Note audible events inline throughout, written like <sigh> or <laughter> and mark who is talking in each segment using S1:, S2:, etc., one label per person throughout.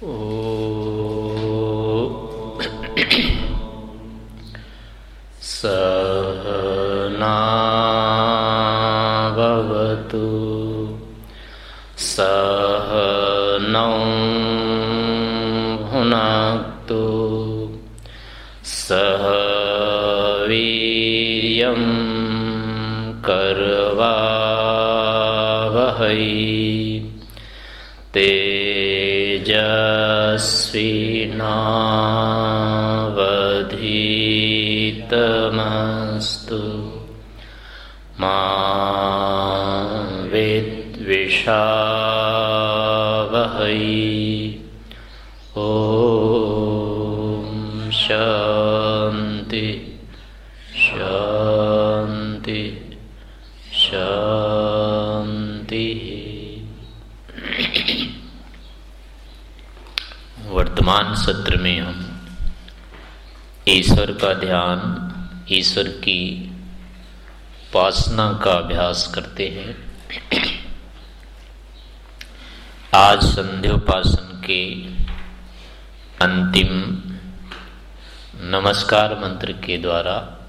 S1: Oh. तेजस्विनावधीतमस्तु मा वेद्विषावहै। ॐ शान्ति ईश्वर का ध्यान, ईश्वर की उपासना का अभ्यास करते हैं। आज संध्योपासन के अंतिम नमस्कार मंत्र के द्वारा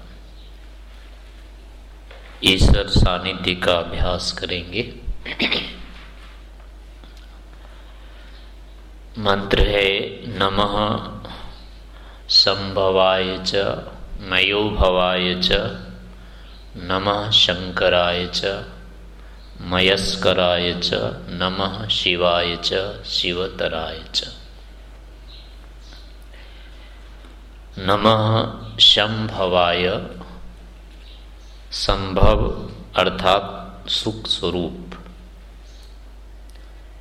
S1: ईश्वर सानिध्य का अभ्यास करेंगे। मंत्र है, नमः संभवाय च, मयोभवाय च, नमः शंकराय च, मयस्कराय च, नमः शिवाय च, शिवतराय च। नमः संभवाय संभव अर्थात सुख स्वरूप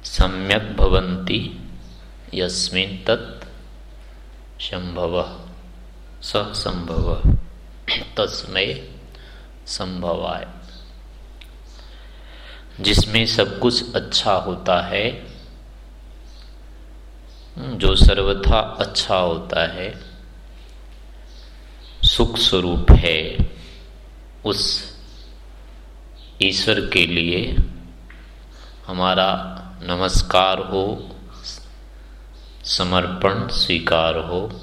S1: सम्यक भवंती यस्मिन तत् संभव संभव तस्मय संभव संभवाय। जिसमें सब कुछ अच्छा होता है, जो सर्वथा अच्छा होता है, सुख स्वरूप है, उस ईश्वर के लिए हमारा नमस्कार हो समर्पण स्वीकार हो।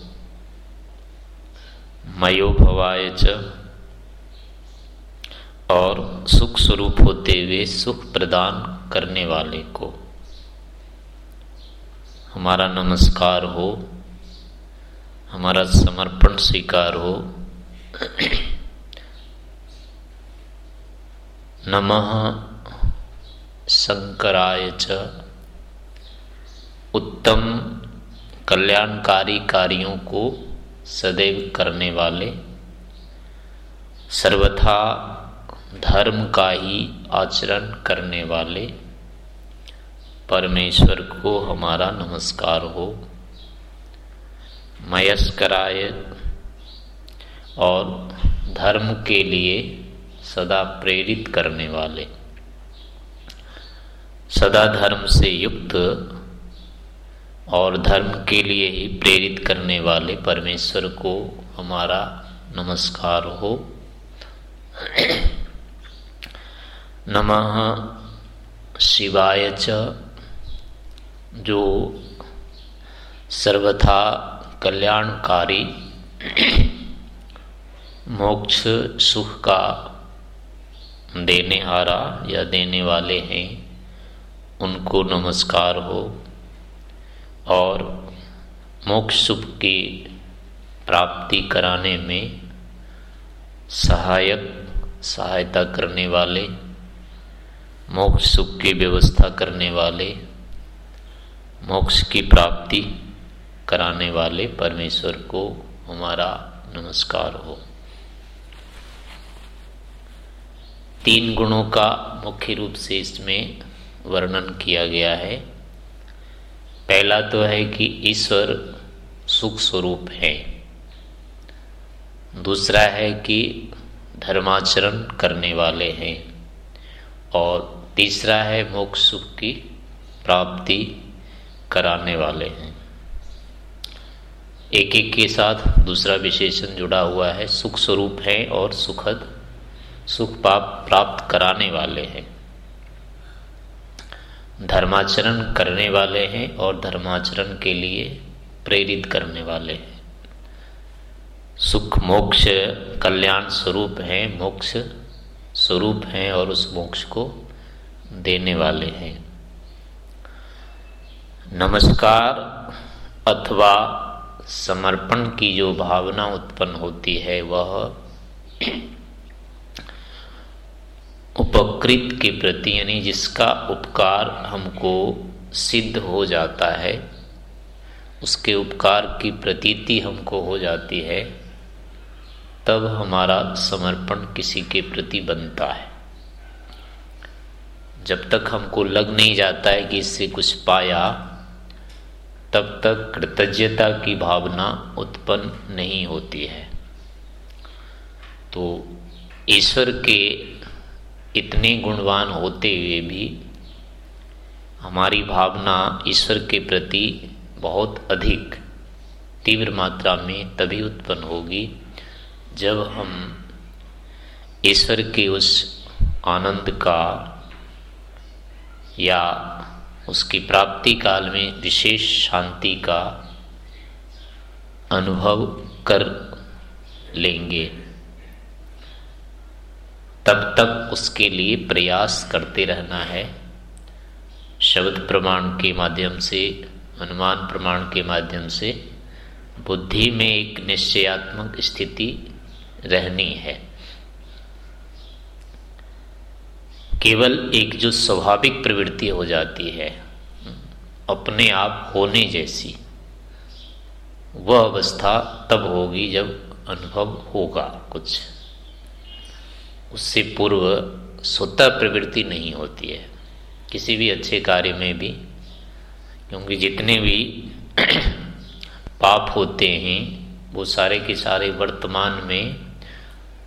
S1: मयोभवाय च। और सुख स्वरूप होते हुए सुख प्रदान करने वाले को। हमारा नमस्कार हो। हमारा समर्पण स्वीकार हो। नमः शंकराय च। उत्तम कल्याणकारी कार्यों को सदैव करने वाले सर्वथा धर्म का ही आचरण करने वाले परमेश्वर को हमारा नमस्कार हो। मयस्कराय और धर्म के लिए सदा प्रेरित करने वाले। सदा धर्म से युक्त और धर्म के लिए ही प्रेरित करने वाले परमेश्वर को हमारा नमस्कार हो। नमः शिवाय च, जो सर्वथा कल्याणकारी मोक्ष सुख का देने हारा या देने वाले हैं, उनको नमस्कार हो। और मोक्ष सुख की प्राप्ति कराने में सहायक, सहायता करने वाले, मोक्ष सुख की व्यवस्था करने वाले, मोक्ष की प्राप्ति कराने वाले परमेश्वर को हमारा नमस्कार हो। तीन गुणों का मुख्य रूप से इसमें वर्णन किया गया है। पहला तो है कि ईश्वर सुख स्वरूप है। दूसरा है कि धर्माचरण करने वाले हैं। और तीसरा है मोक्ष सुख की प्राप्ति कराने वाले हैं। एक एक के साथ दूसरा विशेषण जुड़ा हुआ है। सुख स्वरूप हैं और सुखद, सुख पाप प्राप्त कराने वाले हैं। धर्माचरण करने वाले हैं और धर्माचरण के लिए प्रेरित करने वाले हैं। सुख मोक्ष कल्याण स्वरूप हैं, मोक्ष स्वरूप हैं और उस मोक्ष को देने वाले हैं। नमस्कार अथवा समर्पण की जो भावना उत्पन्न होती है, वह उपकृत के प्रति, यानी जिसका उपकार हमको सिद्ध हो जाता है, उसके उपकार की प्रतीति हमको हो जाती है, तब हमारा समर्पण किसी के प्रति बनता है। जब तक हमको लग नहीं जाता है कि इससे कुछ पाया, तब तक कृतज्ञता की भावना उत्पन्न नहीं होती है। तो ईश्वर के इतने गुणवान होते हुए भी हमारी भावना ईश्वर के प्रति बहुत अधिक तीव्र मात्रा में तभी उत्पन्न होगी जब हम ईश्वर के उस आनंद का या उसकी प्राप्ति काल में विशेष शांति का अनुभव कर लेंगे। तब तक उसके लिए प्रयास करते रहना है। शब्द प्रमाण के माध्यम से, अनुमान प्रमाण के माध्यम से बुद्धि में एक निश्चयात्मक स्थिति रहनी है। केवल एक जो स्वाभाविक प्रवृत्ति हो जाती है, अपने आप होने जैसी, वह अवस्था तब होगी जब अनुभव होगा कुछ। उससे पूर्व स्वतः प्रवृत्ति नहीं होती है। किसी भी अच्छे कार्य में भी, क्योंकि जितने भी <clears throat> पाप होते हैं, वो सारे के सारे वर्तमान में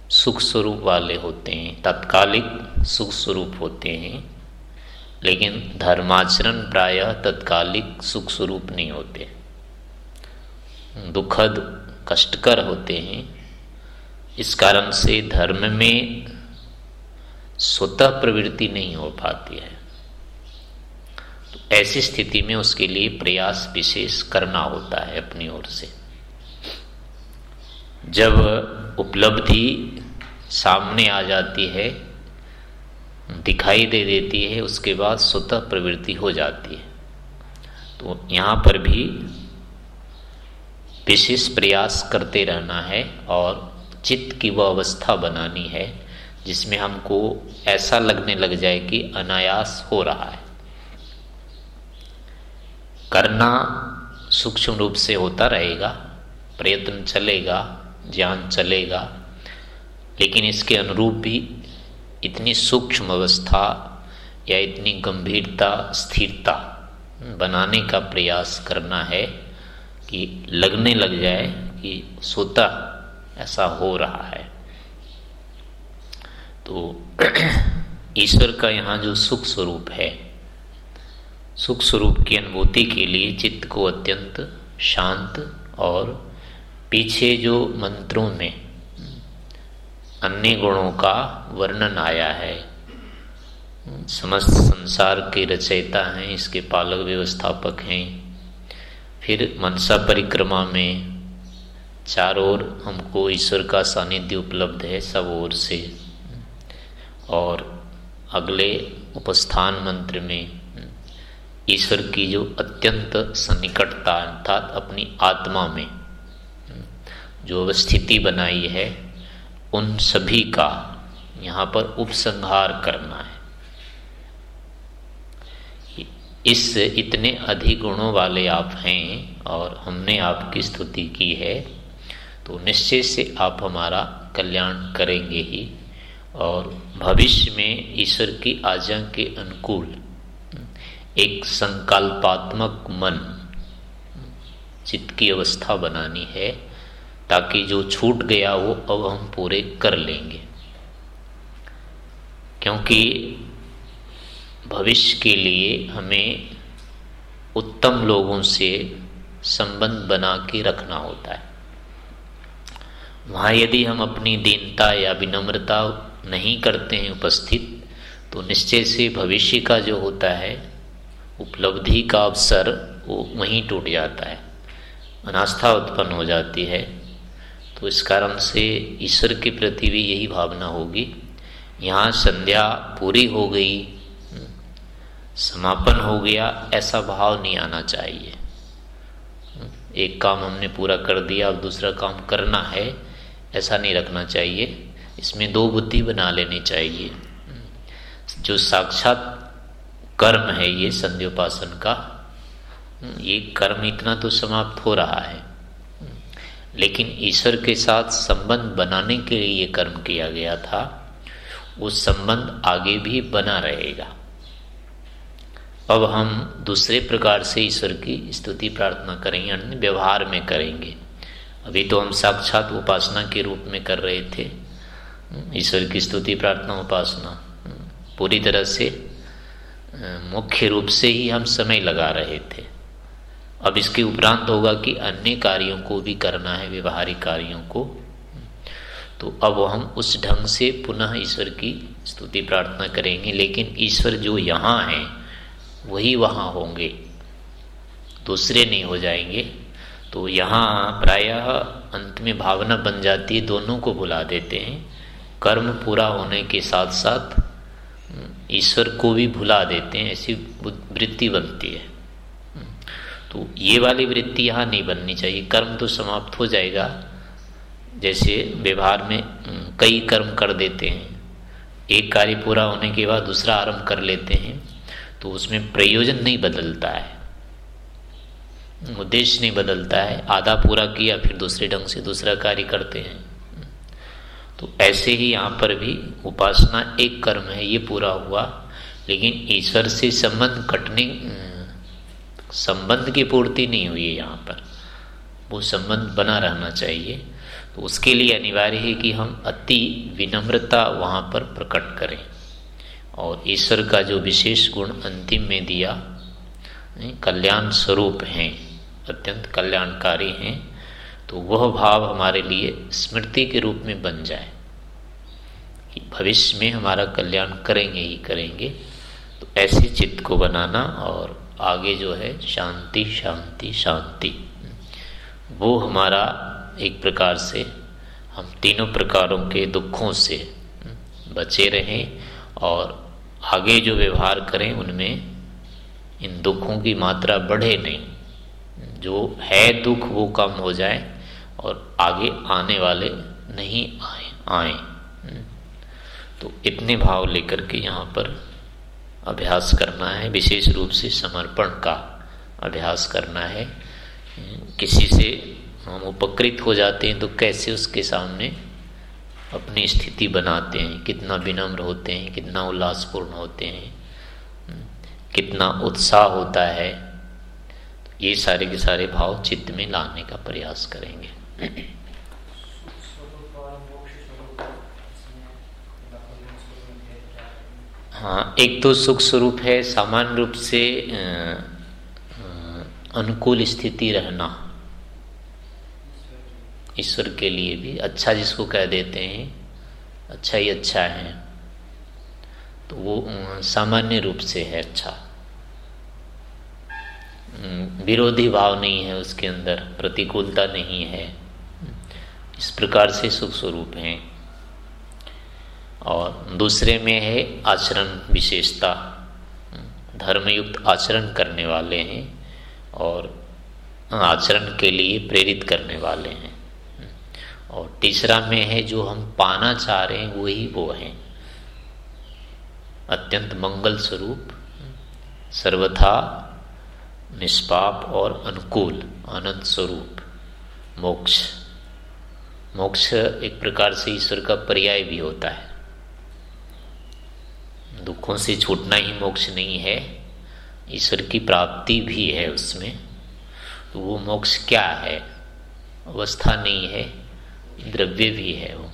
S1: सुख स्वरूप वाले होते हैं, तत्कालिक सुख स्वरूप होते हैं। लेकिन धर्माचरण प्रायः तत्कालिक सुख स्वरूप नहीं होते। दुखद, कष्टकर होते हैं। इस कारण से धर्म में स्वतः प्रवृत्ति नहीं हो पाती है। तो ऐसी स्थिति में उसके लिए प्रयास विशेष करना होता है अपनी ओर से। जब उपलब्धि सामने आ जाती है, दिखाई दे देती है, उसके बाद स्वतः प्रवृत्ति हो जाती है। तो यहाँ पर भी विशेष प्रयास करते रहना है और चित्त की वह अवस्था बनानी है जिसमें हमको ऐसा लगने लग जाए कि अनायास हो रहा है। करना सूक्ष्म रूप से होता रहेगा, प्रयत्न चलेगा, ज्ञान चलेगा, लेकिन इसके अनुरूप भी इतनी सूक्ष्म अवस्था या इतनी गंभीरता, स्थिरता बनाने का प्रयास करना है कि लगने लग जाए कि सोता ऐसा हो रहा है। तो <clears throat> ईश्वर का यहाँ जो सुख स्वरूप है, सुख स्वरूप की अनुभूति के लिए चित्त को अत्यंत शांत और पीछे जो मंत्रों में अन्य गुणों का वर्णन आया है, समस्त संसार के रचयिता हैं, इसके पालक व्यवस्थापक हैं, फिर मनसा परिक्रमा में चारों ओर हमको ईश्वर का सानिध्य उपलब्ध है सब ओर से। और अगले उपस्थान मंत्र में ईश्वर की जो अत्यंत सन्निकटता अर्थात अपनी आत्मा में जो अवस्थिति बनाई है, उन सभी का यहाँ पर उपसंहार करना है। इस इतने अधिक गुणों वाले आप हैं और हमने आपकी स्तुति की है तो निश्चय से आप हमारा कल्याण करेंगे ही। और भविष्य में ईश्वर की आज्ञा के अनुकूल, एक संकल्पात्मक मन चित्त की अवस्था बनानी है, ताकि जो छूट गया वो अब हम पूरे कर लेंगे। क्योंकि भविष्य के लिए हमें उत्तम लोगों से संबंध बना के रखना होता है। वहाँ यदि हम अपनी दीनता या विनम्रता नहीं करते हैं उपस्थित तो निश्चय से भविष्य का जो होता है, उपलब्धि का अवसर वो वहीं टूट जाता है, अनास्था उत्पन्न हो जाती है। तो इस कारण से ईश्वर के प्रति भी यही भावना होगी, यहाँ संध्या पूरी हो गई, समापन हो गया, ऐसा भाव नहीं आना चाहिए। एक काम हमने पूरा कर दिया, अब दूसरा काम करना है, ऐसा नहीं रखना चाहिए। इसमें दो बुद्धि बना लेनी चाहिए। जो साक्षात कर्म है ये संध्योपासन का, ये कर्म इतना तो समाप्त हो रहा है। लेकिन ईश्वर के साथ संबंध बनाने के लिए ये कर्म किया गया था, वो संबंध आगे भी बना रहेगा। अब हम दूसरे प्रकार से ईश्वर की स्तुति प्रार्थना करेंगे अन्य व्यवहार में करेंगे। अभी तो हम साक्षात उपासना के रूप में कर रहे थे। ईश्वर की स्तुति, प्रार्थना, उपासना। पूरी तरह से मुख्य रूप से ही हम समय लगा रहे थे। अब इसके उपरांत होगा कि अन्य कार्यों को भी करना है, व्यवहारिक कार्यों को। तो अब हम उस ढंग से पुनः ईश्वर की स्तुति, प्रार्थना करेंगे। लेकिन ईश्वर जो यहाँ हैं, वही वहाँ होंगे। दूसरे नहीं हो जाएँगे। तो यहाँ प्रायः अंत में भावना बन जाती है, दोनों को बुला देते हैं। कर्म पूरा होने के साथ साथ ईश्वर को भी भुला देते हैं, ऐसी वृत्ति बनती है। तो ये वाली वृत्ति यहाँ नहीं बननी चाहिए। कर्म तो समाप्त हो जाएगा। जैसे व्यवहार में कई कर्म कर देते हैं। एक कार्य पूरा होने के बाद दूसरा आरंभ कर लेते हैं तो उसमें प्रयोजन नहीं बदलता है। उद्देश्य नहीं बदलता है। आधा पूरा किया, फिर दूसरे ढंग से दूसरा कार्य करते हैं। तो ऐसे ही यहाँ पर भी उपासना एक कर्म है, ये पूरा हुआ। लेकिन ईश्वर से संबंध कटने, संबंध की पूर्ति नहीं हुई है यहाँ पर। वो संबंध बना रहना चाहिए। तो उसके लिए अनिवार्य है कि हम अति विनम्रता वहाँ पर प्रकट करें। और ईश्वर का जो विशेष गुण अंतिम में दिया, कल्याण स्वरूप हैं, अत्यंत कल्याणकारी हैं। तो वह भाव हमारे लिए स्मृति के रूप में बन जाए। कि भविष्य में हमारा कल्याण करेंगे ही करेंगे। तो ऐसे चित्त को बनाना और आगे जो है, शांति शांति शांति। वो हमारा एक प्रकार से हम तीनों प्रकारों के दुखों से बचे रहें और आगे जो व्यवहार करें, उनमें इन दुखों की मात्रा बढ़े नहीं। जो है दुख, वो कम हो जाए। और आगे आने वाले नहीं आए आए। तो इतने भाव लेकर के यहाँ पर अभ्यास करना है, विशेष रूप से समर्पण का अभ्यास करना है। किसी से हम उपकृत हो जाते हैं तो कैसे उसके सामने अपनी स्थिति बनाते हैं? कितना विनम्र होते हैं, कितना उल्लासपूर्ण होते हैं कितना उत्साह होता है। ये सारे के सारे भाव चित्त में लाने का प्रयास करेंगे। हाँ एक तो सुख स्वरूप है, सामान्य रूप से अनुकूल स्थिति रहना। ईश्वर के लिए भी अच्छा जिसको कह देते हैं अच्छा ही अच्छा है। तो वो सामान्य रूप से है अच्छा। विरोधी भाव नहीं है उसके अंदर, प्रतिकूलता नहीं है। इस प्रकार से सुख स्वरूप हैं। और दूसरे में है आचरण विशेषता। धर्मयुक्त आचरण करने वाले हैं और आचरण के लिए प्रेरित करने वाले हैं। और तीसरा में है जो हम पाना चाह रहे हैं, वही वो हैं। अत्यंत मंगल स्वरूप, सर्वथा निष्पाप और अनुकूल, अनंत स्वरूप, मोक्ष। मोक्ष एक प्रकार से ईश्वर का पर्याय भी होता है। दुखों से छूटना ही मोक्ष नहीं है, ईश्वर की प्राप्ति भी है उसमें। तो वो मोक्ष क्या है? अवस्था नहीं है, द्रव्य भी है वो।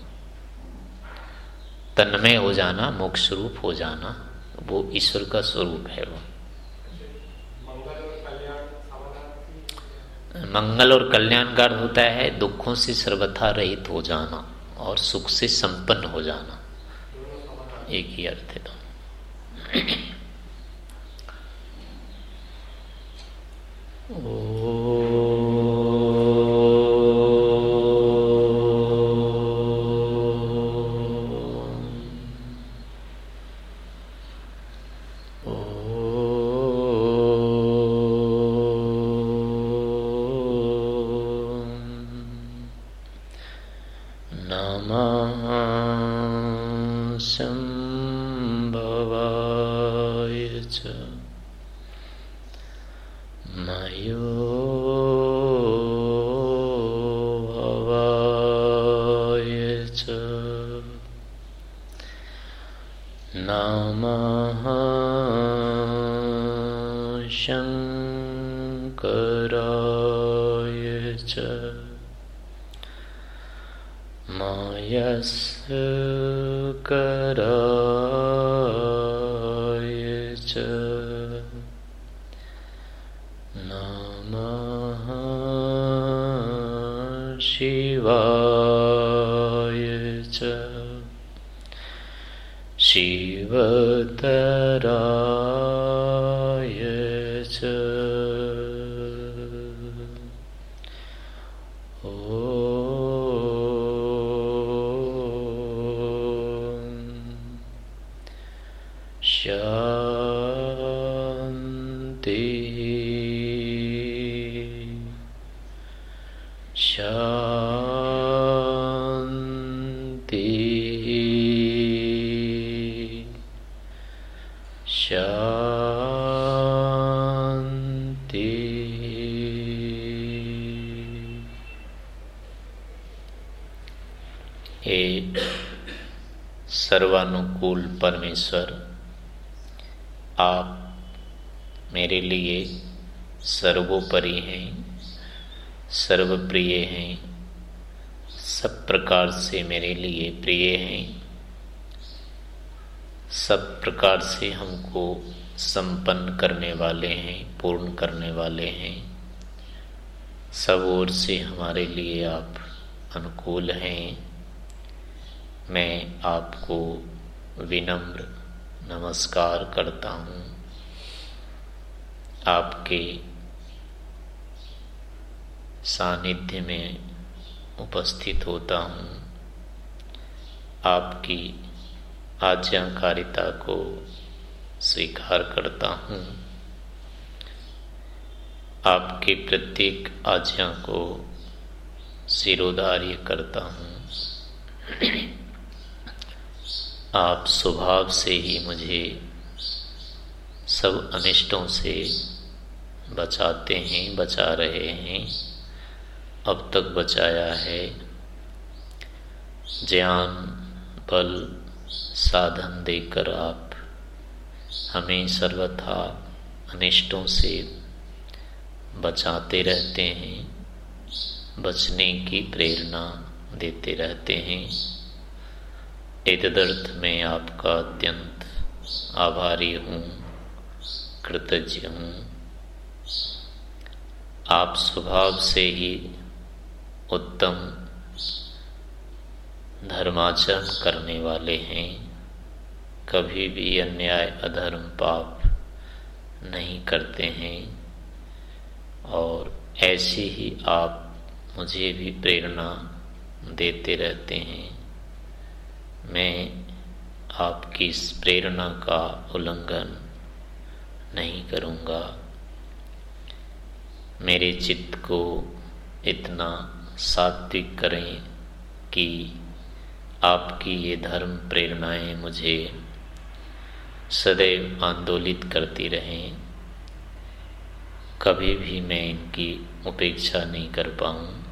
S1: तन्मय हो जाना, मोक्ष स्वरूप हो जाना, वो ईश्वर का स्वरूप है वो। मंगल और कल्याणकार होता है, दुखों से सर्वथा रहित हो जाना और सुख से संपन्न हो जाना। एक ही अर्थ है दोनों। <clears throat> मायस्कराय सर्वानुकूल परमेश्वर आप मेरे लिए सर्वोपरि हैं, सर्वप्रिय हैं, सब प्रकार से मेरे लिए प्रिय हैं। सब प्रकार से हमको संपन्न करने वाले हैं, पूर्ण करने वाले हैं। सब ओर से हमारे लिए आप अनुकूल हैं। मैं आपको विनम्र नमस्कार करता हूँ। आपके सानिध्य में उपस्थित होता हूँ। आपकी आज्ञाकारिता को स्वीकार करता हूँ। आपके प्रत्येक आज्ञा को सिरोधार्य करता हूँ। आप स्वभाव से ही मुझे सब अनिष्टों से बचाते हैं, बचा रहे हैं। अब तक बचाया है। ज्ञान, बल, साधन देकर आप हमें सर्वथा अनिष्टों से बचाते रहते हैं, बचने की प्रेरणा देते रहते हैं। एतदर्थ में आपका अत्यंत आभारी हूँ, कृतज्ञ हूँ। आप स्वभाव से ही उत्तम धर्माचरण करने वाले हैं। कभी भी अन्याय, अधर्म, पाप नहीं करते हैं। और ऐसे ही आप मुझे भी प्रेरणा देते रहते हैं। मैं आपकी इस प्रेरणा का उल्लंघन नहीं करूँगा। मेरे चित्त को इतना सात्विक करें कि आपकी ये धर्म प्रेरणाएँ मुझे सदैव आंदोलित करती रहें। कभी भी मैं इनकी उपेक्षा नहीं कर पाऊँ।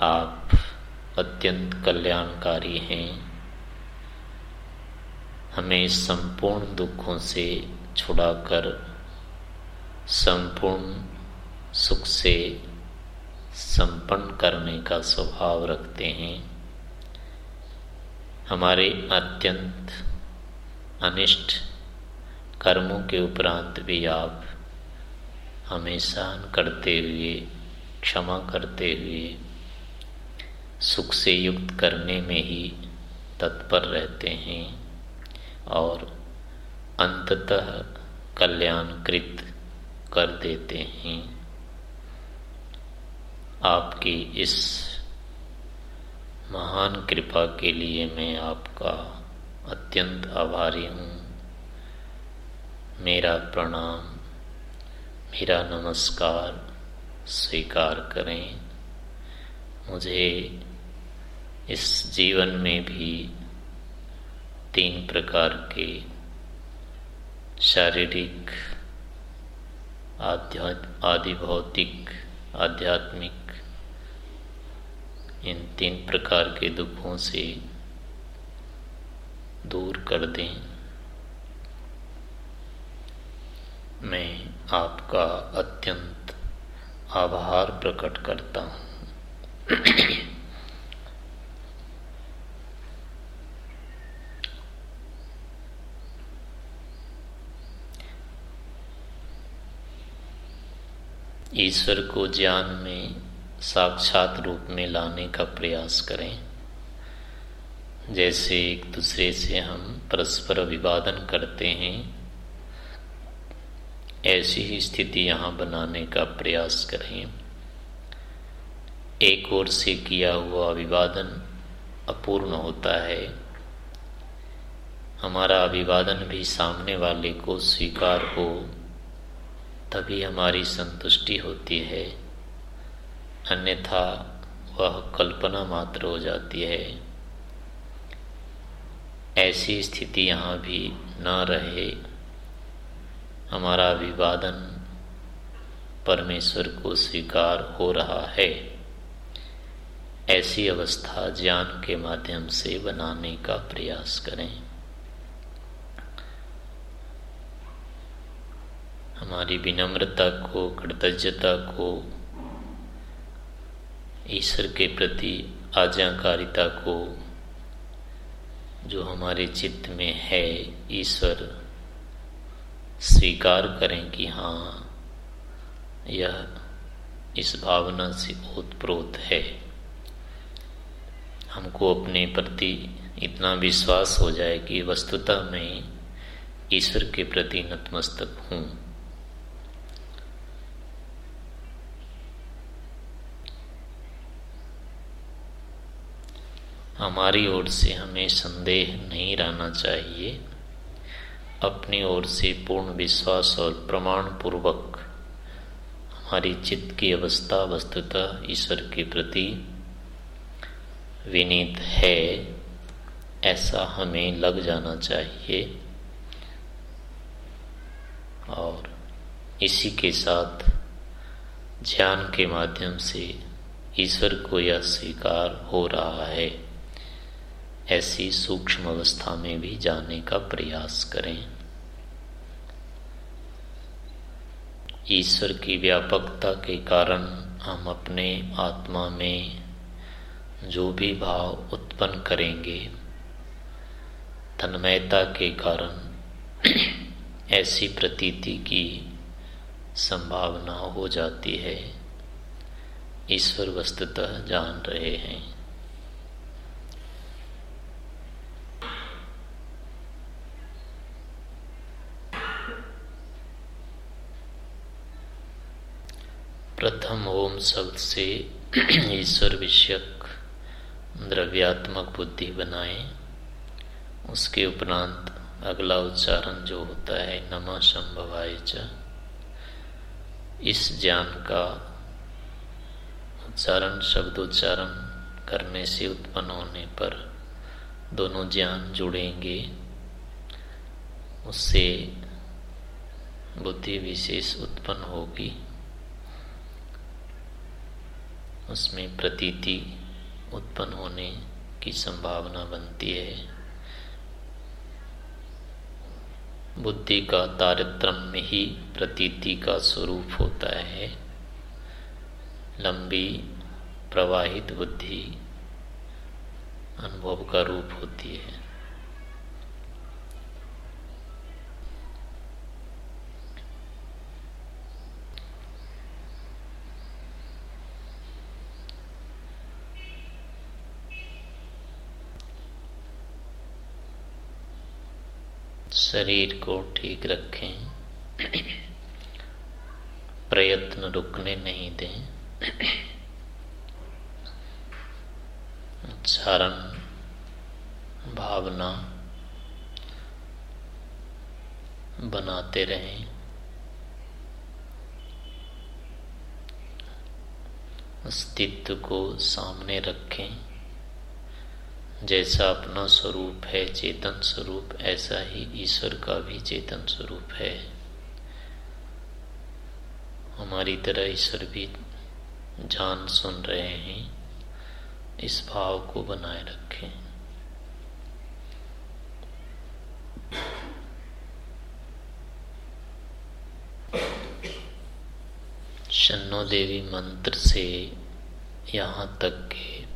S1: आप अत्यंत कल्याणकारी हैं। हमें संपूर्ण दुखों से छुड़ाकर, संपूर्ण सुख से संपन्न करने का स्वभाव रखते हैं। हमारे अत्यंत अनिष्ट कर्मों के उपरांत भी आप हमें सहन करते हुए, क्षमा करते हुए, सुख से युक्त करने में ही तत्पर रहते हैं और अंततः कल्याणकृत कर देते हैं। आपकी इस महान कृपा के लिए मैं आपका अत्यंत आभारी हूँ। मेरा प्रणाम, मेरा नमस्कार स्वीकार करें। मुझे इस जीवन में भी तीन प्रकार के शारीरिक आदि भौतिक, आध्यात्मिक इन तीन प्रकार के दुखों से दूर कर दें। मैं आपका अत्यंत आभार प्रकट करता हूँ। ईश्वर को ज्ञान में साक्षात रूप में लाने का प्रयास करें। जैसे एक दूसरे से हम परस्पर अभिवादन करते हैं, ऐसी ही स्थिति यहाँ बनाने का प्रयास करें। एक ओर से किया हुआ अभिवादन अपूर्ण होता है। हमारा अभिवादन भी सामने वाले को स्वीकार हो, तभी हमारी संतुष्टि होती है। अन्यथा वह कल्पना मात्र हो जाती है। ऐसी स्थिति यहाँ भी न रहे। हमारा अभिवादन परमेश्वर को स्वीकार हो रहा है। ऐसी अवस्था ज्ञान के माध्यम से बनाने का प्रयास करें। हमारी विनम्रता को, कृतज्ञता को ईश्वर के प्रति आज्ञाकारिता को जो हमारे चित्त में है, ईश्वर स्वीकार करें कि हाँ यह इस भावना से ओतप्रोत है। हमको अपने प्रति इतना विश्वास हो जाए कि वस्तुतः मैं ईश्वर के प्रति नतमस्तक हूँ। हमारी ओर से हमें संदेह नहीं रहना चाहिए। अपनी ओर से पूर्ण विश्वास और प्रमाण पूर्वक हमारी चित्त की अवस्था वस्तुतः ईश्वर के प्रति विनीत है, ऐसा हमें लग जाना चाहिए। और इसी के साथ ध्यान के माध्यम से ईश्वर को यह स्वीकार हो रहा है। ऐसी सूक्ष्म अवस्था में भी जाने का प्रयास करें। ईश्वर की व्यापकता के कारण हम अपने आत्मा में जो भी भाव उत्पन्न करेंगे, तन्मयता के कारण <clears throat> ऐसी प्रतीति की संभावना हो जाती है। ईश्वर वस्तुतः जान रहे हैं। प्रथम ओम शब्द से <clears throat> ईश्वर विषयक द्रव्यात्मक बुद्धि बनाए। उसके उपरांत अगला उच्चारण जो होता है, नम संभवाय च। इस ज्ञान का उच्चारण, शब्दोच्चारण करने से उत्पन्न होने पर दोनों ज्ञान जुड़ेंगे। उससे बुद्धि विशेष उत्पन्न होगी। उसमें प्रतीति उत्पन्न होने की संभावना बनती है। बुद्धि का तारतम्य ही प्रतीति का स्वरूप होता है। लंबी प्रवाहित बुद्धि अनुभव का रूप होती है। शरीर को ठीक रखें। प्रयत्न रुकने नहीं दें। उच्चारण, भावना बनाते रहें। अस्तित्व को सामने रखें। जैसा अपना स्वरूप है, चेतन स्वरूप, ऐसा ही ईश्वर का भी चेतन स्वरूप है। हमारी तरह ईश्वर भी जान सुन रहे हैं, इस भाव को बनाए रखें। शनो देवी मंत्र से यहाँ तक के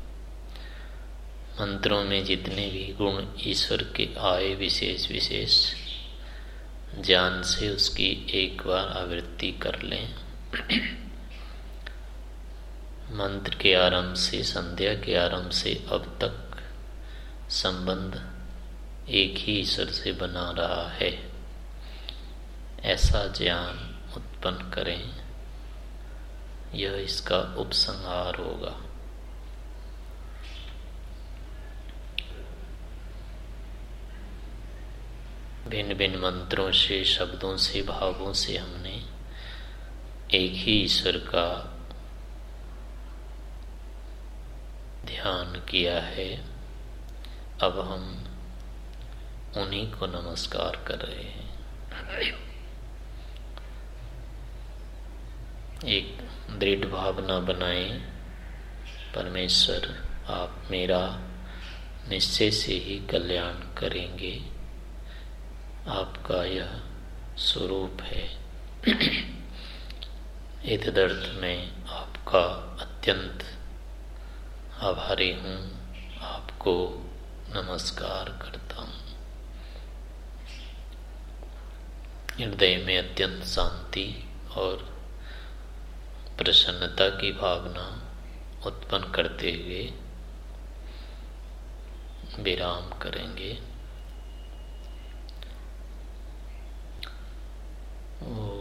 S1: मंत्रों में जितने भी गुण ईश्वर के आए विशेष विशेष, ज्ञान से उसकी एक बार आवृत्ति कर लें। मंत्र के आरंभ से, संध्या के आरंभ से अब तक संबंध एक ही ईश्वर से बना रहा है। ऐसा ज्ञान उत्पन्न करें। यह इसका उपसंहार होगा। भिन्न भिन्न मंत्रों से, शब्दों से, भावों से हमने एक ही ईश्वर का ध्यान किया है। अब हम उन्हीं को नमस्कार कर रहे हैं। एक दृढ़ भावना बनाए, परमेश्वर, आप मेरा निश्चय से ही कल्याण करेंगे। आपका यह स्वरूप है। इतदर्थ में आपका अत्यंत आभारी हूँ। आपको नमस्कार करता हूँ। हृदय में अत्यंत शांति और प्रसन्नता की भावना उत्पन्न करते हुए विराम करेंगे। Oh.